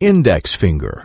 index finger.